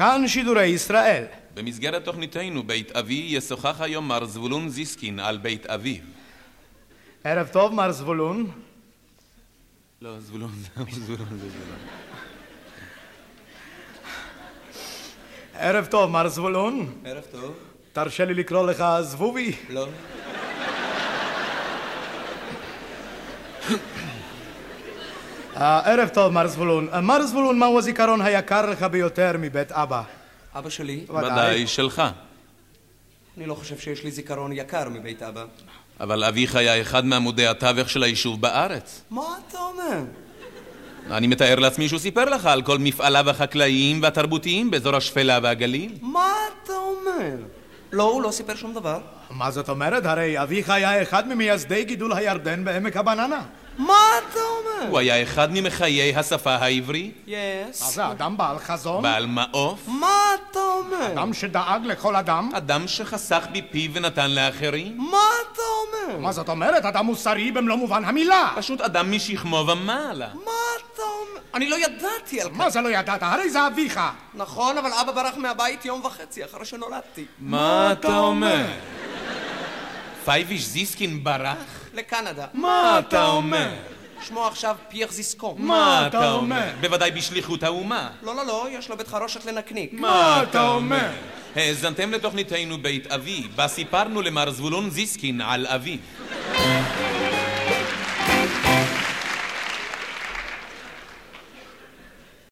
כאן שידורי ישראל. במסגרת תוכניתנו בית אבי ישוחח היום מר זבולון זיסקין על בית אביו. ערב טוב, מר זבולון. לא, זבולון זה זבולון זה זבולון. ערב טוב, מר זבולון. ערב טוב. תרשה לי לקרוא לך זבובי. לא. אה, ערב טוב, מר זבולון. אה, מר זבולון, מהו הזיכרון היקר לך ביותר מבית אבא? אבא שלי? ודאי שלך. אני לא חושב שיש לי זיכרון יקר מבית אבא. אבל אביך היה אחד מעמודי התווך של היישוב בארץ. מה אתה אומר? אני מתאר לעצמי שהוא סיפר לך על כל מפעליו החקלאיים והתרבותיים באזור השפלה והגליל. מה אתה אומר? לא, הוא לא סיפר שום דבר. מה זאת אומרת? הרי אביך היה אחד ממייסדי גידול הירדן בעמק הבננה. מה אתה אומר? הוא היה אחד ממחיי השפה העברית, יס. מה זה, אדם בעל חזון? בעל מעוף, מה אתה אומר? אדם שדאג לכל אדם? אדם שחסך בפיו ונתן לאחרים, מה אתה אומר? מה זאת אומרת? אדם מוסרי במלוא מובן המילה. פשוט אדם משכמו ומעלה. מה אתה אומר? אני לא ידעתי על כך. מה זה לא ידעת? הרי זה אביך. נכון, אבל אבא ברח מהבית יום וחצי אחרי שנולדתי. מה אתה אומר? פייביש זיסקין ברח? לקנדה. מה אתה אומר? שמו עכשיו פייר זיסקו. מה אתה אומר? בוודאי בשליחות האומה. לא, לא, לא, יש לו בית חרושת לנקניק. מה אתה אומר? האזנתם לתוכניתנו בית אבי, בה סיפרנו למר זבולון זיסקין על אביו.